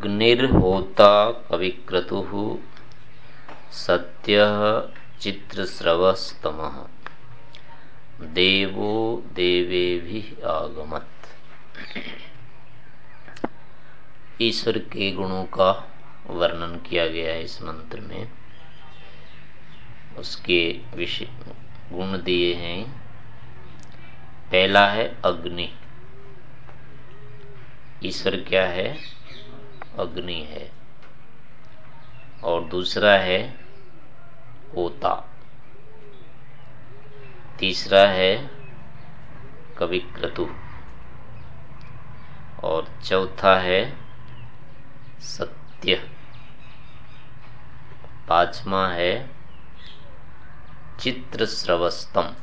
अग्निर्होता कविक्रतु सत्य चित्रस्रवस्तम। देवो देवे भी आगमत। ईश्वर के गुणों का वर्णन किया गया है इस मंत्र में। उसके विषय गुण दिए हैं। पहला है अग्नि। ईश्वर क्या है? अग्नि है। और दूसरा है होता तीसरा है कविक्रतु। और चौथा है सत्य। पांचवा है चित्र श्रवस्तम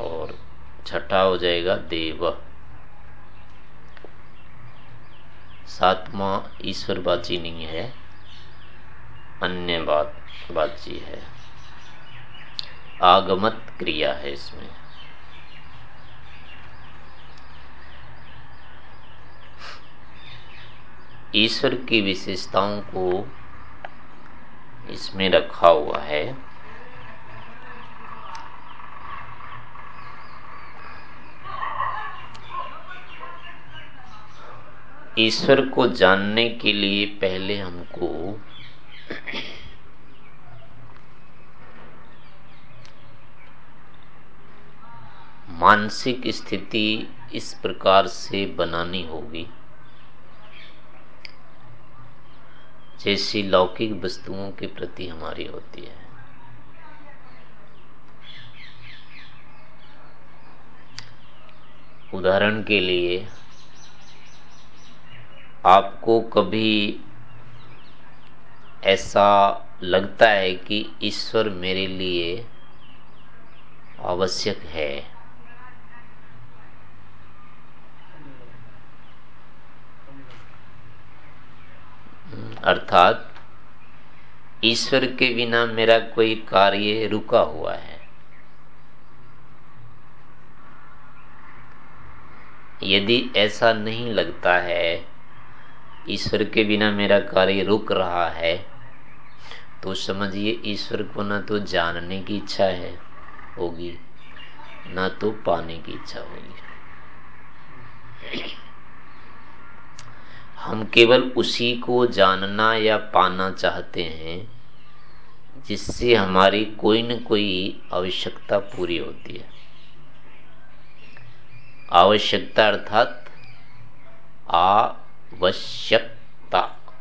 और छठा हो जाएगा देव। सातवा ईश्वर बाची नहीं है अन्य बात बाची है। आगमत क्रिया है इसमें। ईश्वर की विशेषताओं को इसमें रखा हुआ है। ईश्वर को जानने के लिए पहले हमको मानसिक स्थिति इस प्रकार से बनानी होगी। जैसी लौकिक वस्तुओं के प्रति हमारी होती है। उदाहरण के लिए आपको कभी ऐसा लगता है कि ईश्वर मेरे लिए आवश्यक है? अर्थात ईश्वर के बिना मेरा कोई कार्य रुका हुआ है। यदि ऐसा नहीं लगता है ईश्वर के बिना मेरा कार्य रुक रहा है। तो समझिए, ईश्वर को ना तो जानने की इच्छा है होगी, ना तो पाने की इच्छा होगी। हम केवल उसी को जानना या पाना चाहते हैं, जिससे हमारी कोई न कोई आवश्यकता पूरी होती है। आवश्यकता अर्थात आवश्यकता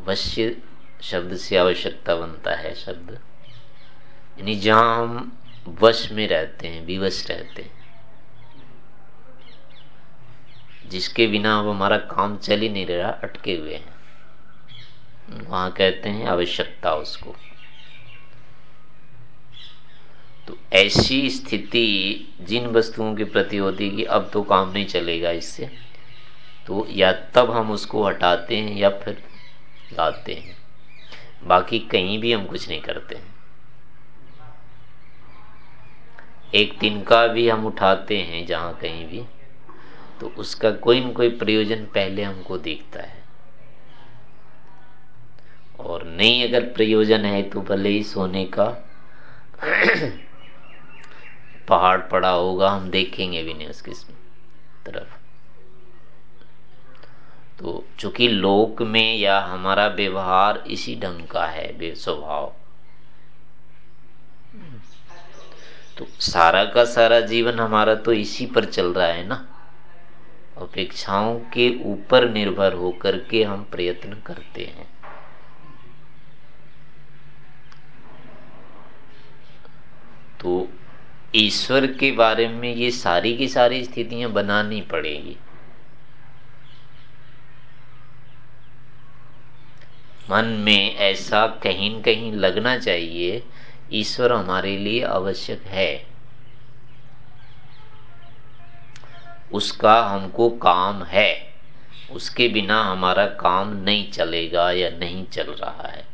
वश्य शब्द से आवश्यकता बनता है शब्द। यानी जहाँ वश में रहते हैं, विवश रहते हैं। जिसके बिना अब हमारा काम चल ही नहीं रहा, अटके हुए हैं। वहाँ कहते हैं आवश्यकता उसको। तो ऐसी स्थिति जिन वस्तुओं के प्रति होती कि अब तो काम नहीं चलेगा इससे तो या तब हम उसको हटाते हैं या फिर लाते हैं। बाकी कहीं भी हम कुछ नहीं करते हैं। एक तिनका भी हम उठाते हैं जहाँ कहीं भी तो उसका कोई न कोई प्रयोजन पहले हमको दिखता है। और नहीं अगर प्रयोजन है तो भले ही सोने का पहाड़ पड़ा होगा, हम देखेंगे भी नहीं उसकी तरफ़। तो चूँकि लोक में या हमारा व्यवहार इसी ढंग का है स्वभाव तो सारा का सारा जीवन हमारा तो इसी पर चल रहा है ना? अपेक्षाओं के ऊपर निर्भर होकर के हम प्रयत्न करते हैं। तो ईश्वर के बारे में ये सारी की सारी स्थितियाँ बनानी पड़ेगी। मन में ऐसा कहीं कहीं लगना चाहिए, ईश्वर हमारे लिए आवश्यक है। उसका हमको काम है। उसके बिना हमारा काम नहीं चलेगा या नहीं चल रहा है।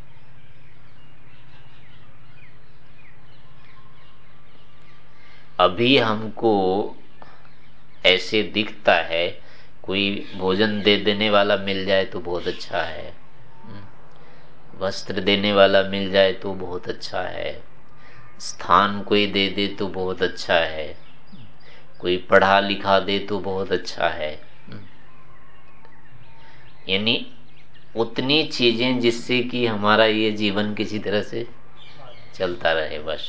अभी हमको ऐसे दिखता है, कोई भोजन दे देने वाला मिल जाए तो बहुत अच्छा है। वस्त्र देने वाला मिल जाए तो बहुत अच्छा है। स्थान कोई दे दे तो बहुत अच्छा है। कोई पढ़ा लिखा दे तो बहुत अच्छा है। यानी उतनी चीज़ें जिससे कि हमारा ये जीवन किसी तरह से चलता रहे बस।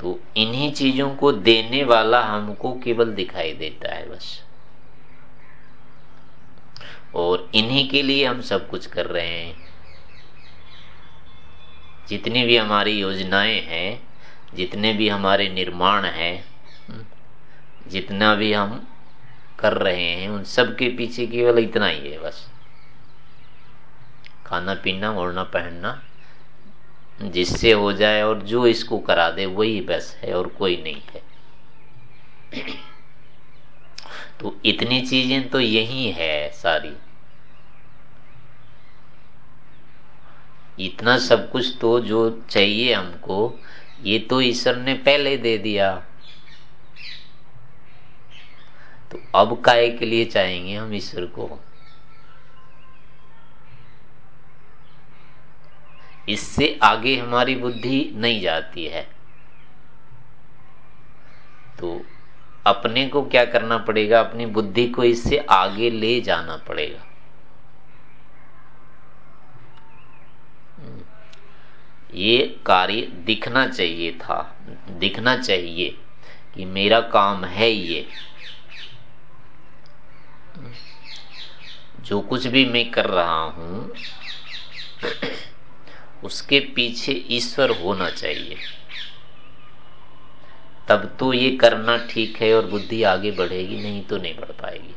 तो इन्हीं चीज़ों को देने वाला हमको केवल दिखाई देता है बस। और इन्हीं के लिए हम सब कुछ कर रहे हैं। जितनी भी हमारी योजनाएँ हैं, जितने भी हमारे निर्माण हैं, जितना भी हम कर रहे हैं, उन सब के पीछे केवल इतना ही है बस। खाना पीना ओढ़ना पहनना, जिससे हो जाए और जो इसको करा दे, वही बस है और कोई नहीं है। तो इतनी चीज़ें तो यही है सारी। इतना सब कुछ तो जो चाहिए हमको, ये तो ईश्वर ने पहले दे दिया। तो अब काय के लिए चाहेंगे हम ईश्वर को? इससे आगे हमारी बुद्धि नहीं जाती है। तो अपने को क्या करना पड़ेगा? अपनी बुद्धि को इससे आगे ले जाना पड़ेगा। ये कार्य दिखना चाहिए था, दिखना चाहिए कि मेरा काम है ये। जो कुछ भी मैं कर रहा हूँ, उसके पीछे ईश्वर होना चाहिए। तब तो ये करना ठीक है और बुद्धि आगे बढ़ेगी, नहीं तो नहीं बढ़ पाएगी।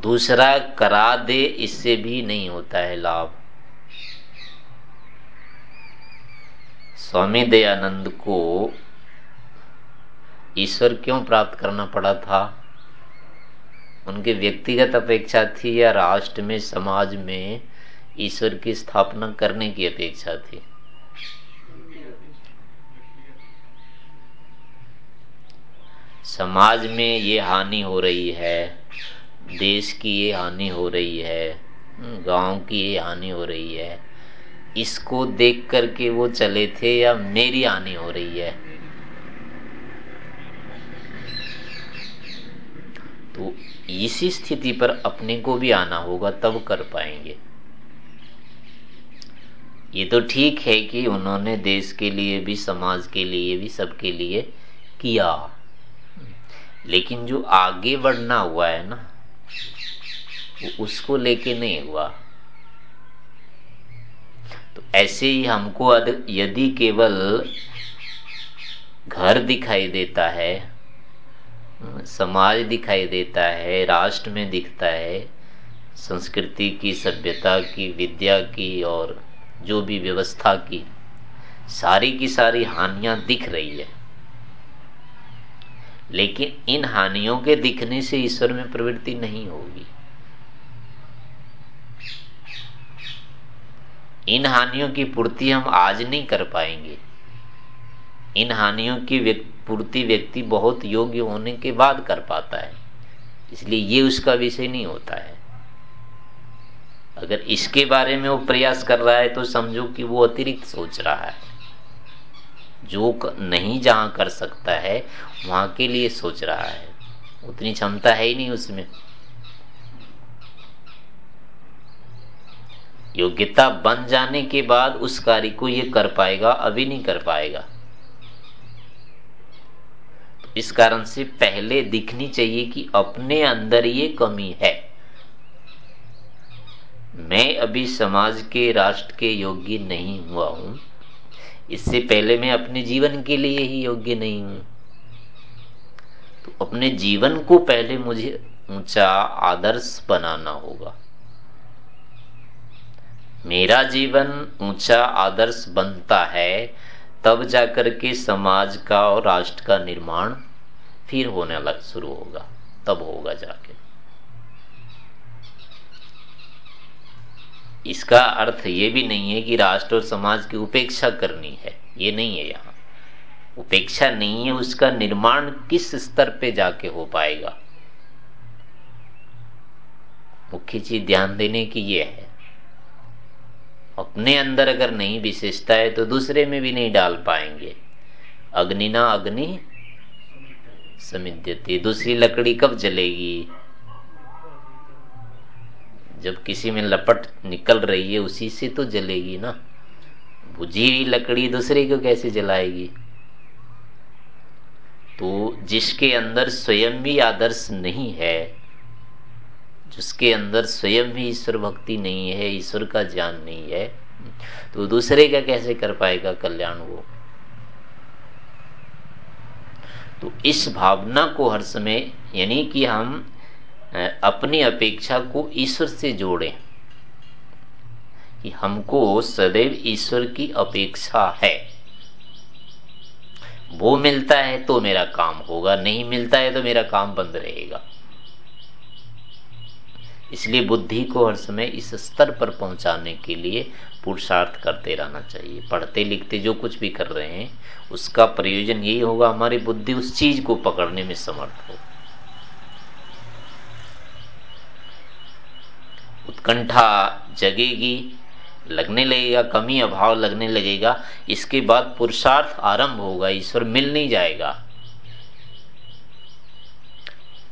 दूसरा, करा दे, इससे भी नहीं होता है लाभ। स्वामी दयानंद को ईश्वर क्यों प्राप्त करना पड़ा था? उनके व्यक्तिगत अपेक्षा थी या राष्ट्र में, समाज में ईश्वर की स्थापना करने की अपेक्षा थी? समाज में ये हानि हो रही है, देश की ये हानि हो रही है, गाँव की ये हानि हो रही है इसको देख करके वो चले थे या मेरी हानि हो रही है? तो इसी स्थिति पर अपने को भी आना होगा, तब कर पाएँगे। ये तो ठीक है कि उन्होंने देश के लिए भी, समाज के लिए भी, सबके लिए किया। लेकिन जो आगे बढ़ना हुआ है ना, वो उसको लेके नहीं हुआ। तो ऐसे ही हमको यदि केवल घर दिखाई देता है, समाज दिखाई देता है, राष्ट्र में दिखता है, संस्कृति की सभ्यता की, विद्या की और जो भी व्यवस्था की, सारी की सारी हानियाँ दिख रही है। लेकिन इन हानियों के दिखने से ईश्वर में प्रवृत्ति नहीं होगी। इन हानियों की पूर्ति हम आज नहीं कर पाएँगे। इन हानियों की पूर्ति व्यक्ति बहुत योग्य होने के बाद कर पाता है। इसलिए ये उसका विषय नहीं होता है। अगर इसके बारे में वो प्रयास कर रहा है तो समझो कि वो अतिरिक्त सोच रहा है। जो नहीं जहाँ कर सकता है, वहाँ के लिए सोच रहा है। उतनी क्षमता है ही नहीं उसमें। योग्यता बन जाने के बाद उस कार्य को ये कर पाएगा, अभी नहीं कर पाएगा। इस कारण से पहले दिखनी चाहिए कि अपने अंदर ये कमी है। मैं अभी समाज के, राष्ट्र के योग्य नहीं हुआ हूँ। इससे पहले मैं अपने जीवन के लिए ही योग्य नहीं हूँ। तो अपने जीवन को पहले मुझे ऊँचा, आदर्श बनाना होगा। मेरा जीवन ऊँचा आदर्श बनता है, तब जाकर के समाज का और राष्ट्र का निर्माण फिर होने लग, शुरू होगा, तब होगा जाके। इसका अर्थ ये भी नहीं है कि राष्ट्र और समाज की उपेक्षा करनी है, ये नहीं है यहाँ। उपेक्षा नहीं है, उसका निर्माण किस स्तर पे जाके हो पाएगा? मुख्य चीज़ ध्यान देने की ये है। अपने अंदर अगर नहीं विशेषता है तो दूसरे में भी नहीं डाल पाएँगे। अग्नि ना अग्नि समिध्यति दूसरी लकड़ी कब जलेगी? जब किसी में लपट निकल रही है, उसी से तो जलेगी ना। बुझी हुई लकड़ी दूसरे को कैसे जलाएगी? तो जिसके अंदर स्वयं भी आदर्श नहीं है जिसके अंदर स्वयं भी ईश्वर भक्ति नहीं है, ईश्वर का ज्ञान नहीं है तो दूसरे का कैसे कर पाएगा कल्याण वो? तो इस भावना को हर समय, यानी कि हम अपनी अपेक्षा को ईश्वर से जोड़ें कि हमको सदैव ईश्वर की अपेक्षा है। वो मिलता है तो मेरा काम होगा, नहीं मिलता है तो मेरा काम बंद रहेगा। इसलिए बुद्धि को हर समय इस स्तर पर पहुँचाने के लिए पुरुषार्थ करते रहना चाहिए। पढ़ते लिखते जो कुछ भी कर रहे हैं, उसका प्रयोजन यही होगा, हमारी बुद्धि उस चीज़ को पकड़ने में समर्थ हो। उत्कंठा जगेगी, लगने लगेगा, कमी अभाव लगने लगेगा, इसके बाद पुरुषार्थ आरंभ होगा, ईश्वर मिल नहीं जाएगा।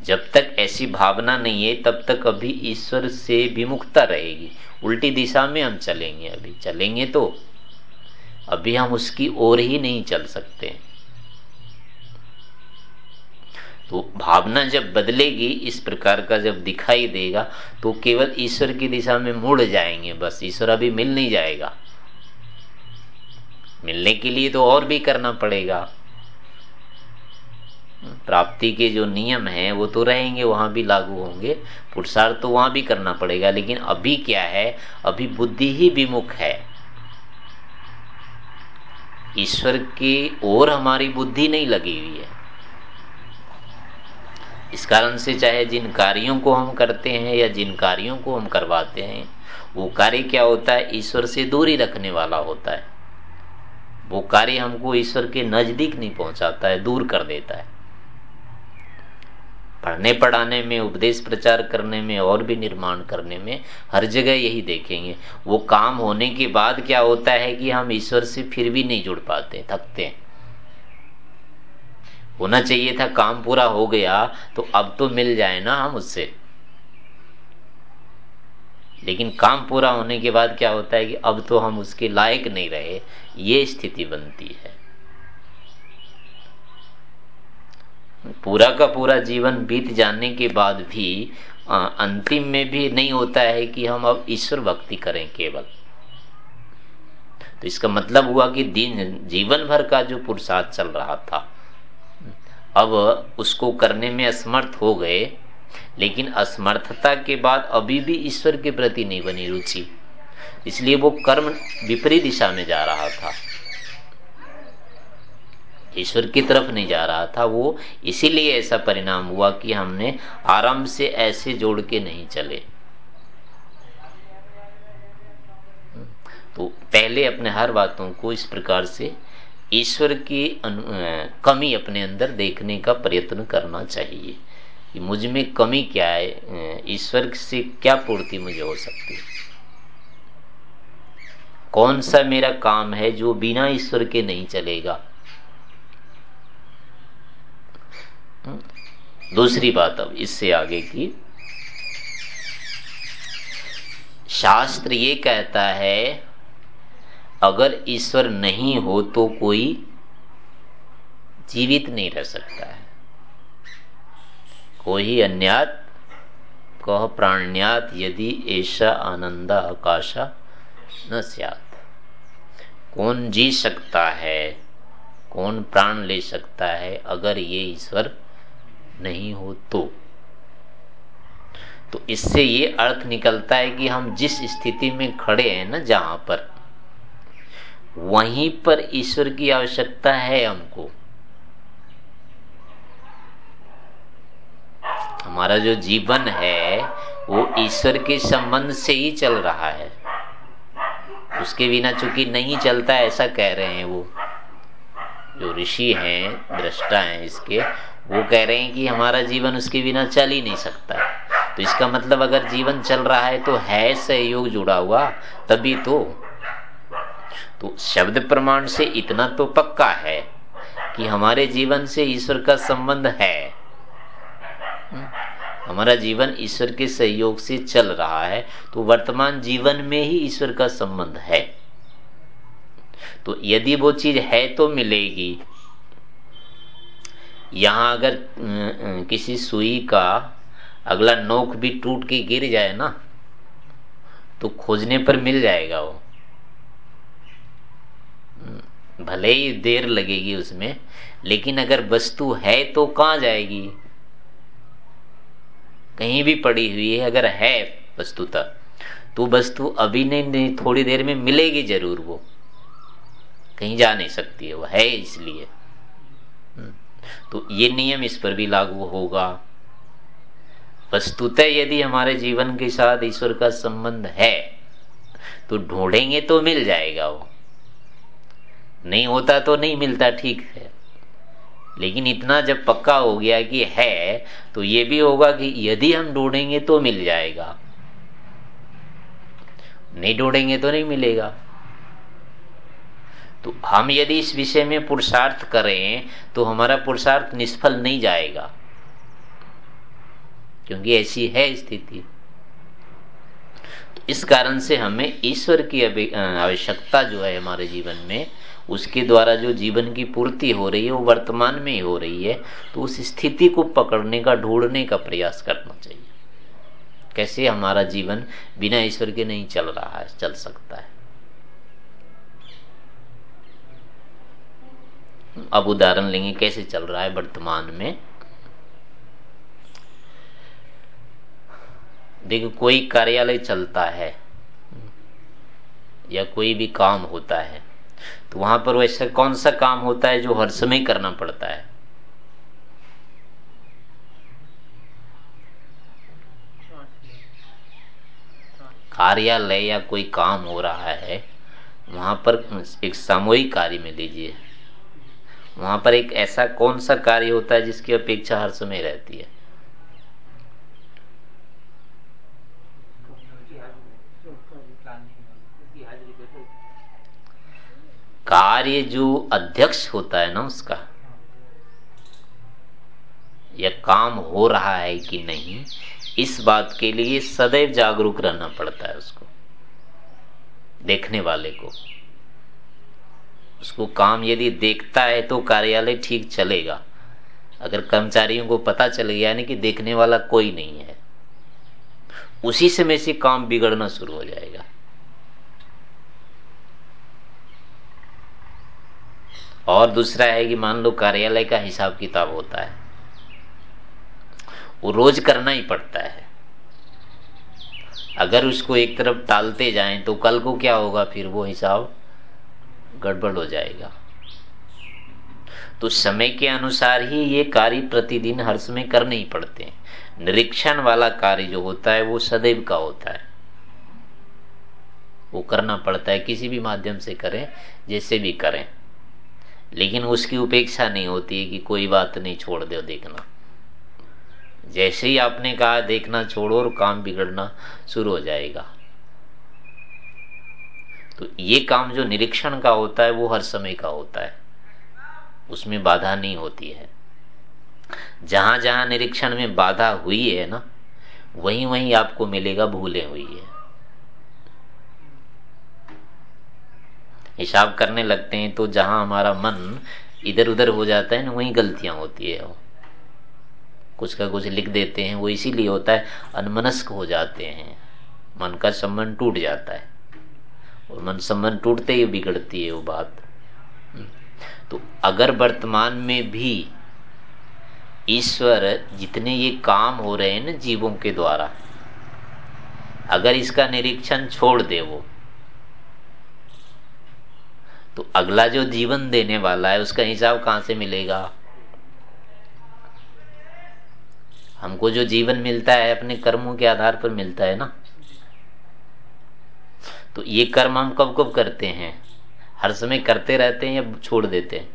जब तक ऐसी भावना नहीं है, तब तक अभी ईश्वर से विमुखता रहेगी। उल्टी दिशा में हम चलेंगे अभी। चलेंगे तो अभी हम उसकी ओर ही नहीं चल सकते। तो भावना जब बदलेगी, इस प्रकार का जब दिखाई देगा तो केवल ईश्वर की दिशा में मुड़ जाएँगे बस। ईश्वर अभी मिल नहीं जाएगा। मिलने के लिए तो और भी करना पड़ेगा। प्राप्ति के जो नियम हैं, वो तो रहेंगे, वहाँ भी लागू होंगे। पुरुषार्थ तो वहाँ भी करना पड़ेगा, लेकिन अभी क्या है? अभी बुद्धि ही विमुख है। ईश्वर की ओर हमारी बुद्धि नहीं लगी हुई है। इस कारण से चाहे जिन कार्यों को हम करते हैं या जिन कार्यों को हम करवाते हैं, वो कार्य क्या होता है? ईश्वर से दूरी रखने वाला होता है। वो कार्य हमको ईश्वर के नज़दीक नहीं पहुंचाता है, दूर कर देता है। पढ़ने पढ़ाने में, उपदेश प्रचार करने में, और भी निर्माण करने में हर जगह यही देखेंगे। वो काम होने के बाद क्या होता है कि हम ईश्वर से फिर भी नहीं जुड़ पाते, थकते हैं। होना चाहिए था, काम पूरा हो गया तो अब तो मिल जाए ना हम उससे। लेकिन काम पूरा होने के बाद क्या होता है कि अब तो हम उसके लायक नहीं रहे, ये स्थिति बनती है। पूरा का पूरा जीवन बीत जाने के बाद भी अंतिम में भी नहीं होता है कि हम अब ईश्वर भक्ति करें केवल। तो इसका मतलब हुआ कि दिन, जीवन भर का जो पुरुषार्थ चल रहा था, अब उसको करने में असमर्थ हो गए, लेकिन असमर्थता के बाद अभी भी ईश्वर के प्रति नहीं बनी रुचि। इसलिए वो कर्म विपरीत दिशा में जा रहा था। ईश्वर की तरफ़ नहीं जा रहा था वो। इसीलिए ऐसा परिणाम हुआ कि हमने आराम से ऐसे जोड़ के नहीं चले। तो पहले अपने हर बातों को इस प्रकार से ईश्वर की कमी अपने अंदर देखने का प्रयत्न करना चाहिए कि मुझमें कमी क्या है ईश्वर से क्या पूर्ति मुझे हो सकती है? कौन सा मेरा काम है जो बिना ईश्वर के नहीं चलेगा? दूसरी बात अब इससे आगे की। शास्त्र ये कहता है, अगर ईश्वर नहीं हो तो कोई जीवित नहीं रह सकता है। कोई अन्यात, कह प्राण्यात यदि ऐसा आनंदा आकाशा न सियात। कौन जी सकता है, कौन प्राण ले सकता है, अगर ये ईश्वर नहीं हो तो। तो इससे ये अर्थ निकलता है कि हम जिस स्थिति में खड़े हैं ना जहाँ पर, वहीं पर ईश्वर की आवश्यकता है हमको। हमारा जो जीवन है, वो ईश्वर के संबंध से ही चल रहा है। उसके बिना चूँकि नहीं चलता, ऐसा कह रहे हैं वो। जो ऋषि हैं, दृष्टा हैं इसके वो कह रहे हैं कि हमारा जीवन उसके बिना चल ही नहीं सकता। तो इसका मतलब अगर जीवन चल रहा है तो है सहयोग जुड़ा हुआ तभी तो। तो शब्द प्रमाण से इतना तो पक्का है कि हमारे जीवन से ईश्वर का संबंध है। हम्म, हमारा जीवन ईश्वर के सहयोग से चल रहा है तो वर्तमान जीवन में ही ईश्वर का संबंध है। तो यदि वो चीज़ है तो मिलेगी यहाँ अगर किसी सुई का अगला नोक भी टूट के गिर जाए ना तो खोजने पर मिल जाएगा वो। भले ही देर लगेगी उसमें लेकिन अगर वस्तु है तो कहाँ जाएगी? कहीं भी पड़ी हुई है अगर है वस्तुता तो वस्तु अभी नहीं, नहीं थोड़ी देर में मिलेगी ज़रूर वो। कहीं जा नहीं सकती है वो है इसलिए। हम्म। तो ये नियम इस पर भी लागू होगा। वस्तुतः यदि हमारे जीवन के साथ ईश्वर का संबंध है तो ढूंढेंगे तो मिल जाएगा वो। नहीं होता तो नहीं मिलता, ठीक है। लेकिन इतना जब पक्का हो गया कि है तो ये भी होगा कि यदि हम ढूंढेंगे तो मिल जाएगा। नहीं ढूंढेंगे तो नहीं मिलेगा। तो हम यदि इस विषय में पुरुषार्थ करें तो हमारा पुरुषार्थ निष्फल नहीं जाएगा। क्योंकि ऐसी है स्थिति। तो इस कारण से हमें ईश्वर की आवश्यकता जो है हमारे जीवन में, उसके द्वारा जो जीवन की पूर्ति हो रही है, वो वर्तमान में ही हो रही है तो उस स्थिति को पकड़ने का, ढूँढने का प्रयास करना चाहिए। कैसे हमारा जीवन बिना ईश्वर के नहीं चल रहा है, चल सकता है? अब उदाहरण लेंगे, कैसे चल रहा है वर्तमान में? देखो, कोई कार्यालय चलता है या कोई भी काम होता है तो वहाँ पर वैसा कौन सा काम होता है जो हर समय करना पड़ता है? कार्यालय या कोई काम हो रहा है, वहाँ पर एक सामूहिक कार्य में लीजिए वहाँ पर एक ऐसा कौन सा कार्य होता है जिसकी अपेक्षा हर समय रहती है? कार्य जो अध्यक्ष होता है ना उसका, या काम हो रहा है कि नहीं, इस बात के लिए सदैव जागरूक रहना पड़ता है उसको, देखने वाले को। उसको काम यदि देखता है तो कार्यालय ठीक चलेगा। अगर कर्मचारियों को पता चल गया यानी कि देखने वाला कोई नहीं है, उसी समय से काम बिगड़ना शुरू हो जाएगा। और दूसरा है कि मान लो कार्यालय का हिसाब किताब होता है, वो रोज करना ही पड़ता है। अगर उसको एक तरफ़ टालते जाएँ तो कल को क्या होगा फिर वो हिसाब? गड़बड़ हो जाएगा। तो समय के अनुसार ही ये कार्य प्रतिदिन हर समय करने ही पड़ते हैं। निरीक्षण वाला कार्य जो होता है, वो सदैव का होता है। वो करना पड़ता है, किसी भी माध्यम से करें, जैसे भी करें। लेकिन उसकी उपेक्षा नहीं होती है कि कोई बात नहीं छोड़ दो देखना। जैसे ही आपने कहा, देखना छोड़ो और काम बिगड़ना शुरू हो जाएगा। तो ये काम जो निरीक्षण का होता है, वो हर समय का होता है। उसमें बाधा नहीं होती है। जहाँ जहाँ निरीक्षण में बाधा हुई है ना वहीं वहीं आपको मिलेगा भूले हुई है। हिसाब करने लगते हैं तो जहाँ हमारा मन इधर उधर हो जाता है ना, वहीं गलतियाँ होती है कुछ का कुछ लिख देते हैं, वो इसीलिए होता है, अनमनस्क हो जाते हैं। मन का संबंध टूट जाता है। और मन संबंध टूटते ही बिगड़ती है वो बात। तो अगर वर्तमान में भी ईश्वर जितने ये काम हो रहे हैं ना जीवों के द्वारा, अगर इसका निरीक्षण छोड़ दे वो तो अगला जो जीवन देने वाला है, उसका हिसाब कहाँ से मिलेगा? हमको जो जीवन मिलता है, अपने कर्मों के आधार पर मिलता है ना। तो ये कर्म हम कब कब करते हैं? हर समय करते रहते हैं या छोड़ देते हैं?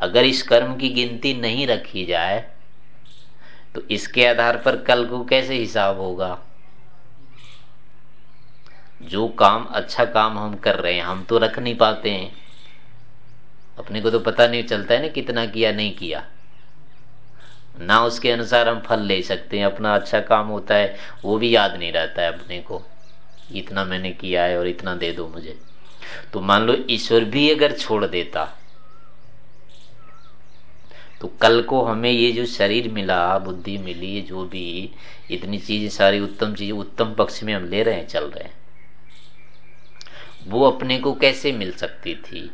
अगर इस कर्म की गिनती नहीं रखी जाए तो इसके आधार पर कल को कैसे हिसाब होगा? जो काम अच्छा काम हम कर रहे हैं, हम तो रख नहीं पाते हैं। अपने को तो पता नहीं चलता है ना कितना किया, नहीं किया। ना उसके अनुसार हम फल ले सकते हैं, अपना अच्छा काम होता है, वो भी याद नहीं रहता है अपने को। इतना मैंने किया है और इतना दे दो मुझे। तो मान लो ईश्वर भी अगर छोड़ देता तो कल को हमें ये जो शरीर मिला, बुद्धि मिली, जो भी, इतनी चीज़, सारी उत्तम चीज़, उत्तम पक्ष में हम ले रहे हैं, चल रहे हैं। वो अपने को कैसे मिल सकती थी?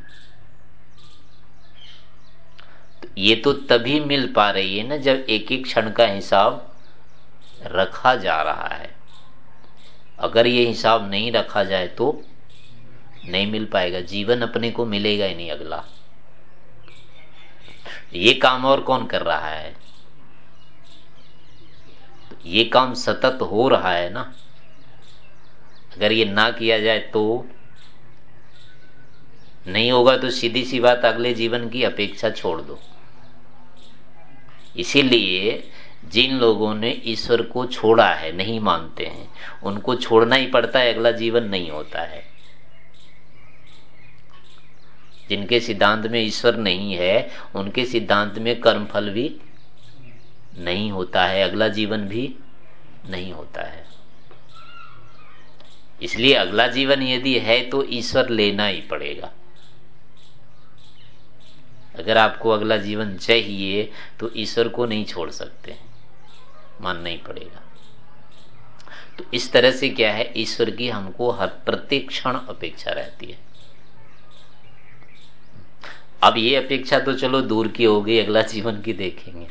तो ये तो तभी मिल पा रही है ना, जब एक एक क्षण का हिसाब रखा जा रहा है। अगर ये हिसाब नहीं रखा जाए तो नहीं मिल पाएगा। जीवन अपने को मिलेगा ही नहीं अगला। ये काम और कौन कर रहा है? ये काम सतत हो रहा है ना? अगर ये ना किया जाए तो नहीं होगा तो सीधी सी बात, अगले जीवन की अपेक्षा छोड़ दो। इसीलिए जिन लोगों ने ईश्वर को छोड़ा है, नहीं मानते हैं, उनको छोड़ना ही पड़ता है, अगला जीवन नहीं होता है। जिनके सिद्धांत में ईश्वर नहीं है, उनके सिद्धांत में कर्मफल भी नहीं होता है, अगला जीवन भी नहीं होता है। इसलिए अगला जीवन यदि है तो ईश्वर लेना ही पड़ेगा। अगर आपको अगला जीवन चाहिए तो ईश्वर को नहीं छोड़ सकते। मानना ही पड़ेगा। तो इस तरह से क्या है, ईश्वर की हमको हर प्रत्येक क्षण अपेक्षा रहती है। अब ये अपेक्षा तो चलो दूर की हो गई, अगला जीवन की देखेंगे।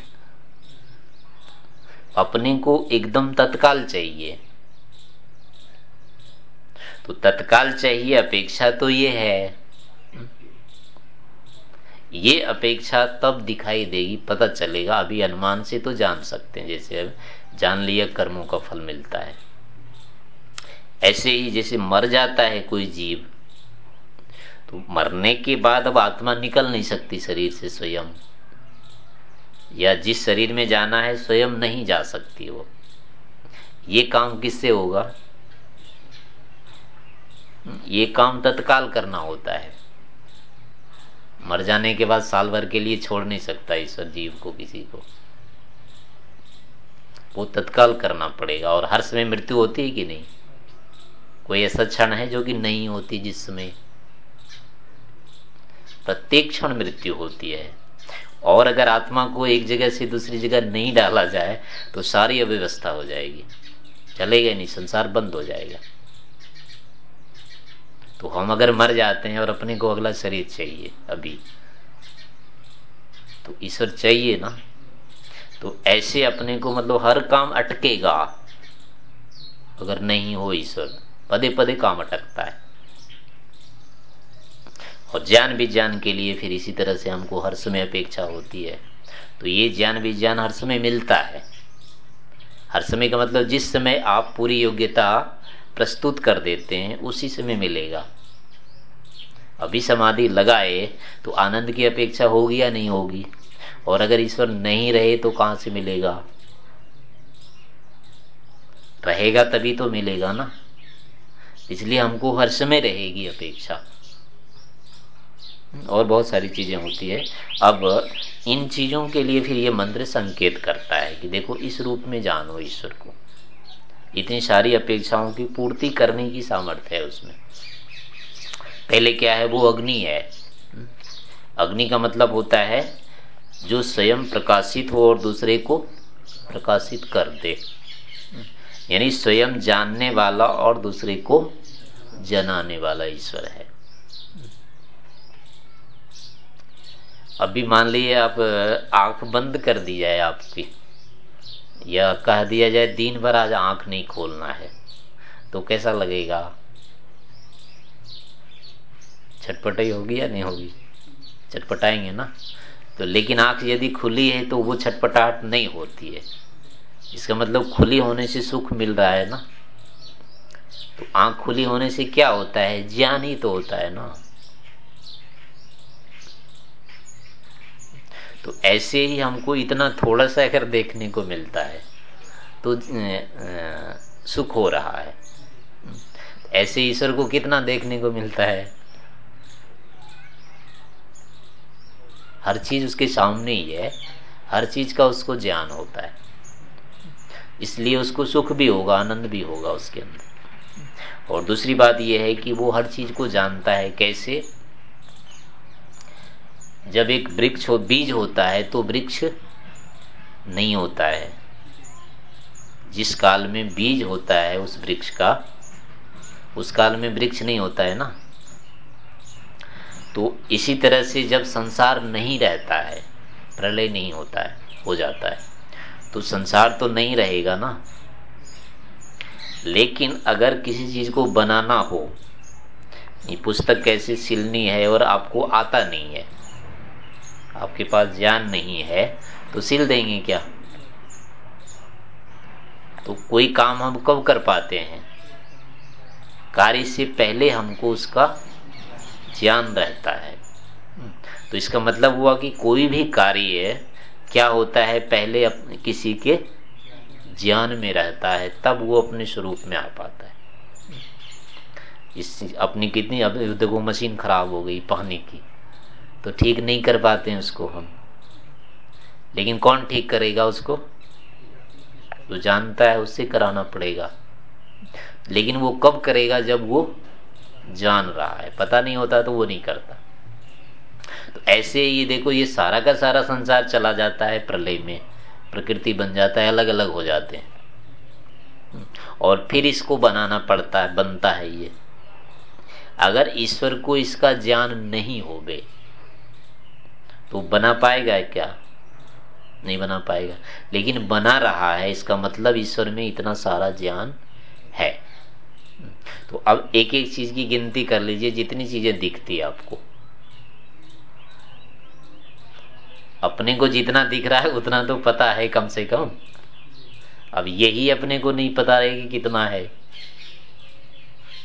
अपने को एकदम तत्काल चाहिए। तो तत्काल चाहिए अपेक्षा तो ये है ये अपेक्षा तब दिखाई देगी, पता चलेगा। अभी अनुमान से तो जान सकते हैं, जैसे जान लिया, कर्मों का फल मिलता है। ऐसे ही जैसे मर जाता है कोई जीव तो मरने के बाद अब आत्मा निकल नहीं सकती शरीर से स्वयं। या जिस शरीर में जाना है, स्वयं नहीं जा सकती वो। ये काम किससे होगा? ये काम तत्काल करना होता है। मर जाने के बाद साल भर के लिए छोड़ नहीं सकता ईश्वर जीव को किसी को। वो तत्काल करना पड़ेगा और हर समय मृत्यु होती है कि नहीं? कोई ऐसा क्षण है जो कि नहीं होती जिस समय प्रत्येक क्षण मृत्यु होती है? और अगर आत्मा को एक जगह से दूसरी जगह नहीं डाला जाए तो सारी अव्यवस्था हो जाएगी। चलेगा नहीं, संसार बंद हो जाएगा। तो हम अगर मर जाते हैं और अपने को अगला शरीर चाहिए अभी तो ईश्वर चाहिए ना? तो ऐसे अपने को मतलब हर काम अटकेगा। अगर नहीं हो ईश्वर पदे पदे काम अटकता है। और ज्ञान विज्ञान के लिए फिर इसी तरह से हमको हर समय अपेक्षा होती है। तो ये ज्ञान विज्ञान हर समय मिलता है। हर समय का मतलब जिस समय आप पूरी योग्यता प्रस्तुत कर देते हैं, उसी समय मिलेगा। अभी समाधि लगाए तो आनंद की अपेक्षा होगी या नहीं होगी? और अगर ईश्वर नहीं रहे तो कहाँ से मिलेगा? रहेगा तभी तो मिलेगा ना। इसलिए हमको हर समय रहेगी अपेक्षा। और बहुत सारी चीज़ें होती है। अब इन चीज़ों के लिए फिर ये मंत्र संकेत करता है कि देखो, इस रूप में जानो ईश्वर को। इतनी सारी अपेक्षाओं की पूर्ति करने की सामर्थ्य है उसमें। पहले क्या है? वो अग्नि है। अग्नि का मतलब होता है जो स्वयं प्रकाशित हो और दूसरे को प्रकाशित कर दे। यानी स्वयं जानने वाला और दूसरे को जनाने वाला ईश्वर है। अभी मान लीजिए आप, आँख बंद कर दी जाए आपकी, या कह दिया जाए, दिन भर आज आँख नहीं खोलना है तो कैसा लगेगा? छटपटाई होगी या नहीं होगी? छटपटाएँगे ना? तो लेकिन आँख यदि खुली है तो वो छटपटाहट नहीं होती है। इसका मतलब खुली होने से सुख मिल रहा है ना? तो आँख खुली होने से क्या होता है? ज्ञान ही तो होता है ना? तो ऐसे ही हमको इतना थोड़ा सा अगर देखने को मिलता है तो सुख हो रहा है। ऐसे ईश्वर को कितना देखने को मिलता है? हर चीज़ उसके सामने ही है, हर चीज़ का उसको ज्ञान होता है। इसलिए उसको सुख भी होगा, आनंद भी होगा उसके अंदर। और दूसरी बात यह है कि वो हर चीज़ को जानता है कैसे? जब एक वृक्ष हो, बीज होता है तो वृक्ष नहीं होता है। जिस काल में बीज होता है उस वृक्ष का, उस काल में वृक्ष नहीं होता है ना? तो इसी तरह से जब संसार नहीं रहता है, प्रलय नहीं होता है, हो जाता है। तो संसार तो नहीं रहेगा ना। लेकिन अगर किसी चीज़ को बनाना हो, ये पुस्तक कैसे सिलनी है और आपको आता नहीं है, आपके पास ज्ञान नहीं है तो सिल देंगे क्या? तो कोई काम हम कब कर पाते हैं? कार्य से पहले हमको उसका ज्ञान रहता है। तो इसका मतलब हुआ कि कोई भी कार्य क्या होता है, पहले अपने किसी के ज्ञान में रहता है, तब वो अपने स्वरूप में आ पाता है। इस अपनी कितनी, अब देखो मशीन खराब हो गई पानी की तो ठीक नहीं कर पाते हैं उसको हम। लेकिन कौन ठीक करेगा उसको? जो जानता है, उससे कराना पड़ेगा। लेकिन वो कब करेगा जब वो जान रहा है, पता नहीं होता तो वो नहीं करता। तो ऐसे ये देखो, ये सारा का सारा संसार चला जाता है प्रलय में, प्रकृति बन जाता है अलग अलग हो जाते हैं। और फिर इसको बनाना पड़ता है, बनता है ये। अगर ईश्वर को इसका ज्ञान नहीं हो गए तो बना पाएगा क्या? नहीं बना पाएगा। लेकिन बना रहा है, इसका मतलब ईश्वर में इतना सारा ज्ञान है। तो अब एक एक चीज़ की गिनती कर लीजिए, जितनी चीज़ें दिखती है आपको। अपने को जितना दिख रहा है, उतना तो पता है कम से कम। अब यही अपने को नहीं पता है कि कितना है।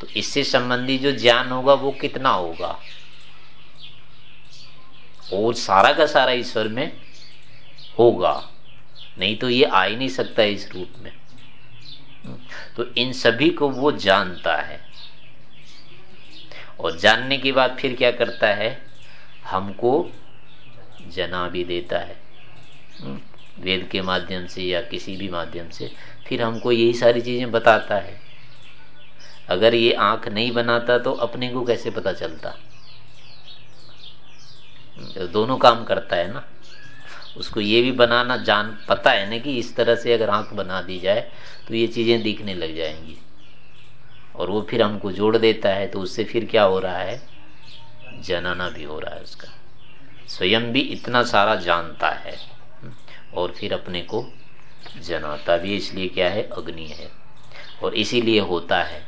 तो इससे संबंधी जो ज्ञान होगा, वो कितना होगा? और सारा का सारा ईश्वर में होगा। नहीं तो ये आ ही नहीं सकता इस रूप में। तो इन सभी को वो जानता है। और जानने के बाद फिर क्या करता है? हमको जना भी देता है। वेद के माध्यम से या किसी भी माध्यम से फिर हमको यही सारी चीज़ें बताता है। अगर ये आँख नहीं बनाता तो अपने को कैसे पता चलता? तो दोनों काम करता है ना? उसको ये भी बनाना जान, पता है ना कि इस तरह से अगर आँख बना दी जाए तो ये चीज़ें दिखने लग जाएँगी। और वो फिर हमको जोड़ देता है तो उससे फिर क्या हो रहा है? जनाना भी हो रहा है उसका। स्वयं भी इतना सारा जानता है, और फिर अपने को जनाता भी इसलिए क्या है? अग्नि है। और इसीलिए होता है।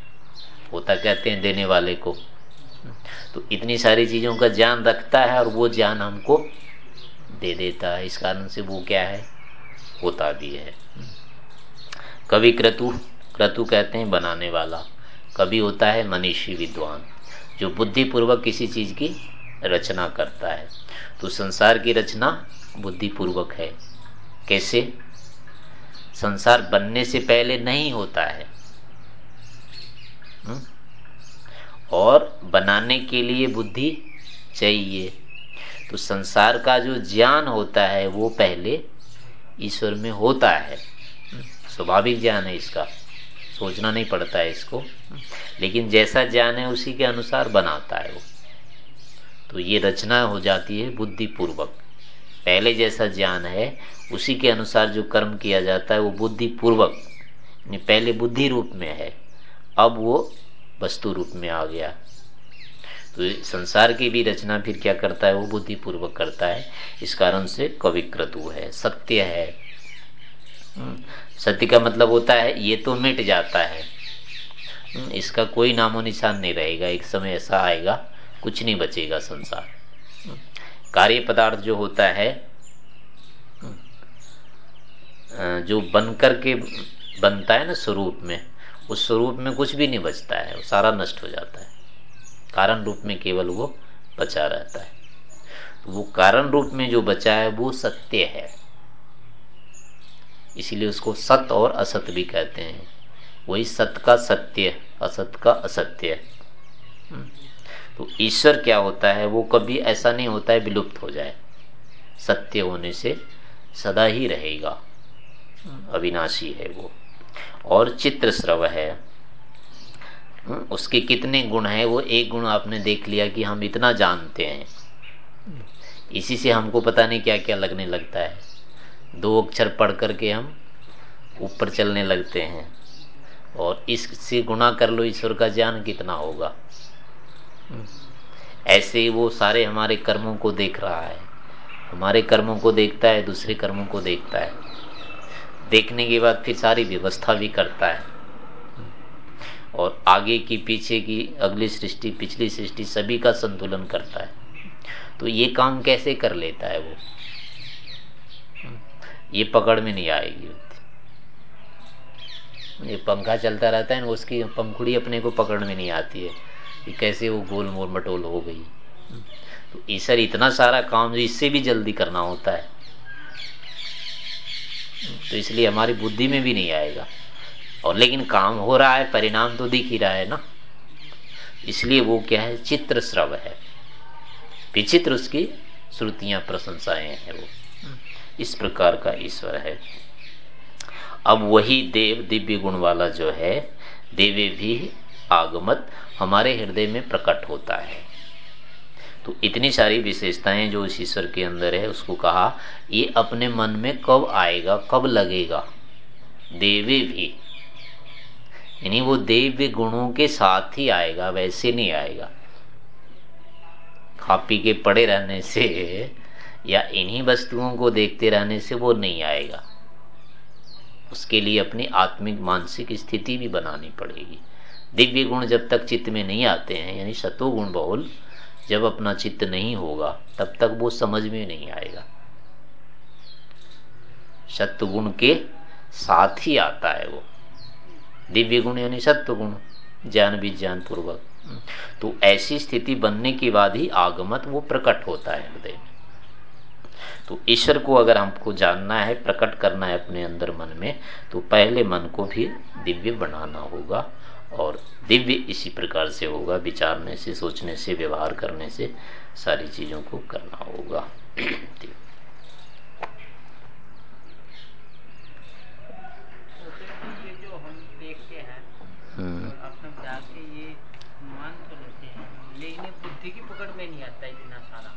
होता कहते हैं देने वाले को। तो इतनी सारी चीज़ों का ज्ञान रखता है, और वो ज्ञान हमको दे देता है। इस कारण से वो क्या है? होता भी है। कवि क्रतु क्रतु कहते हैं बनाने वाला। कवि होता है मनीषी विद्वान, जो बुद्धिपूर्वक किसी चीज़ की रचना करता है। तो संसार की रचना बुद्धिपूर्वक है। कैसे? संसार बनने से पहले नहीं होता है। हुँ? और बनाने के लिए बुद्धि चाहिए। तो संसार का जो ज्ञान होता है, वो पहले ईश्वर में होता है। स्वाभाविक ज्ञान है इसका। सोचना नहीं पड़ता है इसको। लेकिन जैसा ज्ञान है, उसी के अनुसार बनाता है वो। तो ये रचना हो जाती है बुद्धिपूर्वक। पहले जैसा ज्ञान है, उसी के अनुसार जो कर्म किया जाता है, वो बुद्धिपूर्वक पहले बुद्धि रूप में है। अब वो वस्तु रूप में आ गया। तो संसार की भी रचना फिर क्या करता है? वो बुद्धिपूर्वक करता है। इस कारण से कविक्रतु है सत्य है। हम्म, सत्य का मतलब होता है ये तो मिट जाता है। हम्म, इसका कोई नामो निशान नहीं रहेगा एक समय ऐसा आएगा कुछ नहीं बचेगा संसार। हम्म, कार्य पदार्थ जो होता है जो बनकर के बनता है ना स्वरूप में उस स्वरूप में कुछ भी नहीं बचता है सारा नष्ट हो जाता है। कारण रूप में केवल वो बचा रहता है। तो वो कारण रूप में जो बचा है, वो सत्य है। इसीलिए उसको सत्य और असत्य भी कहते हैं। वही सत्य का सत्य, असत का असत्य। हम्म। तो ईश्वर क्या होता है, वो कभी ऐसा नहीं होता है, विलुप्त हो जाए। सत्य होने से सदा ही रहेगा। अविनाशी है वो। और चित्र श्रव है। उसके कितने गुण हैं, वो एक गुण आपने देख लिया कि हम इतना जानते हैं। इसी से हमको पता नहीं क्या क्या लगने लगता है। दो अक्षर पढ़ करके हम ऊपर चलने लगते हैं। और इससे गुणा कर लो, ईश्वर का ज्ञान कितना होगा। ऐसे वो सारे हमारे कर्मों को देख रहा है। हमारे कर्मों को देखता है, दूसरे कर्मों को देखता है। देखने के बाद फिर सारी व्यवस्था भी करता है। और आगे की पीछे की अगली सृष्टि, पिछली सृष्टि सभी का संतुलन करता है। तो ये काम कैसे कर लेता है वो? ये पकड़ में नहीं आएगी ये पंखा चलता रहता है ना, उसकी पंखुड़ी अपने को पकड़ में नहीं आती है कि कैसे वो गोल मोल मटोल हो गई। तो ईश्वर इतना सारा काम जो इससे भी जल्दी करना होता है तो इसलिए हमारी बुद्धि में भी नहीं आएगा। और लेकिन काम हो रहा है, परिणाम तो दिख ही रहा है ना। इसलिए वो क्या है चित्र श्रव है। विचित्र उसकी श्रुतियाँ, प्रशंसाएँ हैं वो। इस प्रकार का ईश्वर है। अब वही देव, दिव्य गुण वाला जो है, देवे भी आगमत हमारे हृदय में प्रकट होता है। तो इतनी सारी विशेषताएँ जो इस ईश्वर के अंदर है, उसको कहा, ये अपने मन में कब आएगा, कब लगेगा? देवे भी। यानी वो दिव्य गुणों के साथ ही आएगा, वैसे नहीं आएगा। खा पी के पड़े रहने से या इन्हीं वस्तुओं को देखते रहने से वो नहीं आएगा। उसके लिए अपनी आत्मिक मानसिक स्थिति भी बनानी पड़ेगी। दिव्य गुण जब तक चित्त में नहीं आते हैं, यानी सतो गुण बहुल, जब अपना चित्त नहीं होगा, तब तक वो समझ में नहीं आएगा। सत्य गुण के साथ ही आता है वो। दिव्य गुण यानी सत्व गुण, ज्ञान विज्ञान पूर्वक तो ऐसी स्थिति बनने के बाद ही आगमत वो प्रकट होता है हृदय में। तो ईश्वर को अगर हमको जानना है, प्रकट करना है अपने अंदर मन में तो पहले मन को भी दिव्य बनाना होगा और दिव्य इसी प्रकार से होगा, विचारने से, सोचने से, व्यवहार करने से सारी चीज़ों को करना होगा। ये मान तो लेते हैं। लेकिन बुद्धि की पकड़ में नहीं आता इतना सारा।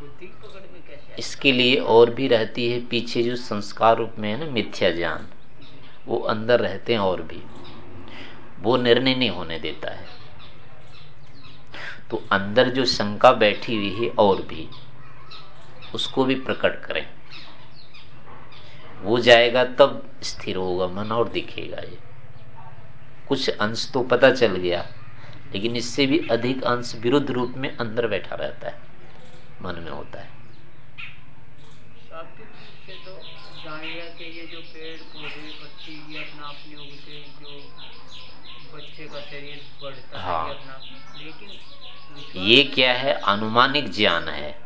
बुद्धि की पकड़ में कैसे इसके लिए और भी रहती है पीछे जो संस्कार रूप में है ना मिथ्या ज्ञान वो अंदर रहते हैं और भी। वो निर्णय नहीं होने देता है। तो अंदर जो शंका बैठी हुई है और भी उसको भी प्रकट करें। वो जाएगा तब स्थिर होगा मन और दिखेगा ये। कुछ अंश तो पता चल गया लेकिन इससे भी अधिक अंश विरुद्ध रूप में अंदर बैठा रहता है मन में होता है। जान लिया कि ये जो पेड़ पौधे पत्ती ये अपना अपने उगते जो बच्चे का शरीर बढ़ता हाँ। है। अपना। लेकिन ये क्या है? अनुमानिक ज्ञान है।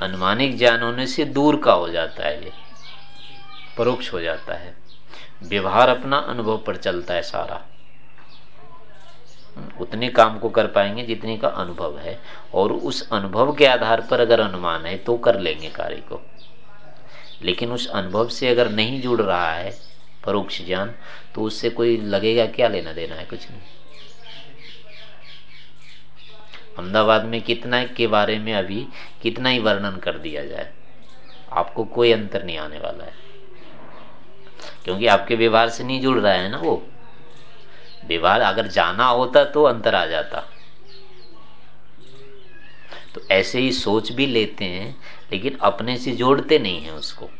अनुमानिक ज्ञान होने से दूर का हो जाता है ये परोक्ष हो जाता है। व्यवहार अपना अनुभव पर चलता है सारा। उतने काम को कर पाएँगे जितने का अनुभव है, और उस अनुभव के आधार पर अगर अनुमान है तो कर लेंगे कार्य को। लेकिन उस अनुभव से अगर नहीं जुड़ रहा है परोक्ष ज्ञान तो उससे कोई लगेगा क्या लेना देना है, कुछ नहीं। अहमदाबाद में कितना के बारे में अभी कितना ही वर्णन कर दिया जाए, आपको कोई अंतर नहीं आने वाला है। क्योंकि आपके व्यवहार से नहीं जुड़ रहा है ना वो। व्यवहार अगर जाना होता तो अंतर आ जाता। तो ऐसे ही सोच भी लेते हैं, लेकिन अपने से जोड़ते नहीं है उसको।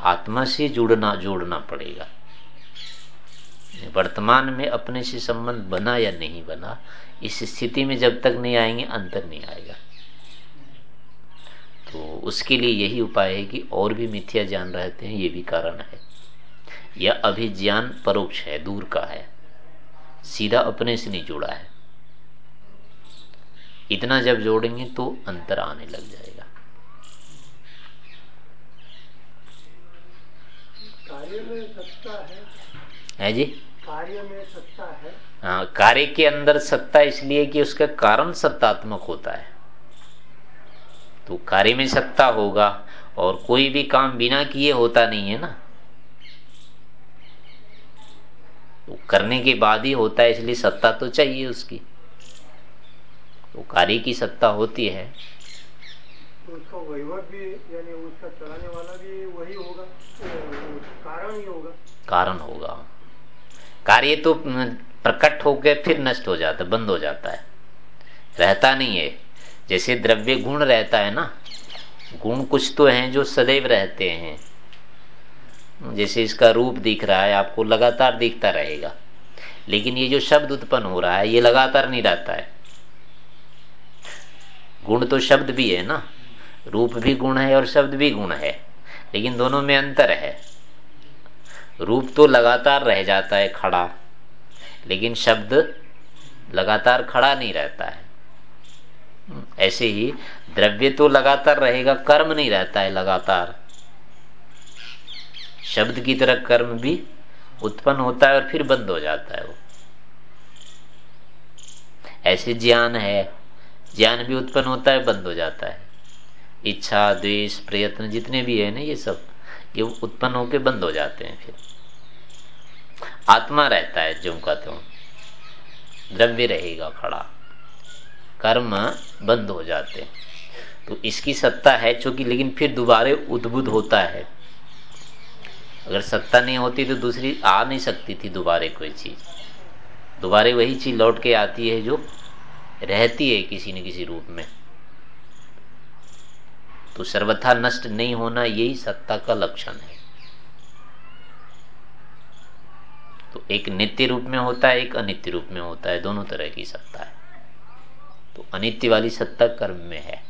आत्मा से जुड़ना, जोड़ना पड़ेगा। वर्तमान में अपने से संबंध बना या नहीं बना, इस स्थिति में जब तक नहीं आएँगे अंतर नहीं आएगा। तो उसके लिए यही उपाय है कि और भी मिथ्या ज्ञान रहते हैं ये भी कारण है। यह अभिज्ञान परोक्ष है दूर का है। सीधा अपने से नहीं जुड़ा है। इतना जब जोड़ेंगे तो अंतर आने लग जाएगा। कार्य में सत्ता है। है जी? कार्य में सत्ता है। हाँ कार्य के अंदर सत्ता इसलिए कि उसका कारण सत्तात्मक होता है। तो कार्य में सत्ता होगा और कोई भी काम बिना किए होता नहीं है ना। तो करने के बाद ही होता है इसलिए सत्ता तो चाहिए उसकी। तो कार्य की सत्ता होती है। तो उसका वहीवट भी यानी उसका चलाने वाला भी वही होगा कारण ही होगा। कारण होगा। कार्य तो प्रकट होकर फिर नष्ट हो जाता बंद हो जाता है। रहता नहीं है। जैसे द्रव्य गुण रहता है ना, गुण कुछ तो हैं जो सदैव रहते हैं। जैसे इसका रूप दिख रहा है, आपको लगातार दिखता रहेगा। लेकिन ये जो शब्द उत्पन्न हो रहा है, ये लगातार नहीं रहता है। गुण तो शब्द भी है ना। रूप भी गुण है और शब्द भी गुण है। लेकिन दोनों में अंतर है। रूप तो लगातार रह जाता है खड़ा, लेकिन शब्द लगातार खड़ा नहीं रहता है। ऐसे ही द्रव्य तो लगातार रहेगा, कर्म नहीं रहता है लगातार। शब्द की तरह कर्म भी उत्पन्न होता है और फिर बंद हो जाता है वो। ऐसे ज्ञान है, ज्ञान भी उत्पन्न होता है, बंद हो जाता है। इच्छा, द्वेष, प्रयत्न जितने भी है ना ये सब, ये उत्पन्न होकर बंद हो जाते हैं फिर। आत्मा रहता है जो कहते हो द्रव्य रहेगा खड़ा। कर्म बंद हो जाते हैं। तो इसकी सत्ता है चूँकि लेकिन फिर दोबारे उद्भुत होता है। अगर सत्ता नहीं होती तो दूसरी आ नहीं सकती थी दोबारे कोई चीज़। दोबारे वही चीज़ लौट के आती है जो रहती है किसी न किसी रूप में। तो सर्वथा नष्ट नहीं होना यही सत्ता का लक्षण है। तो एक नित्य रूप में होता है, एक अनित्य रूप में होता है, दोनों तरह की सत्ता है। तो अनित्य वाली सत्ता कर्म में है।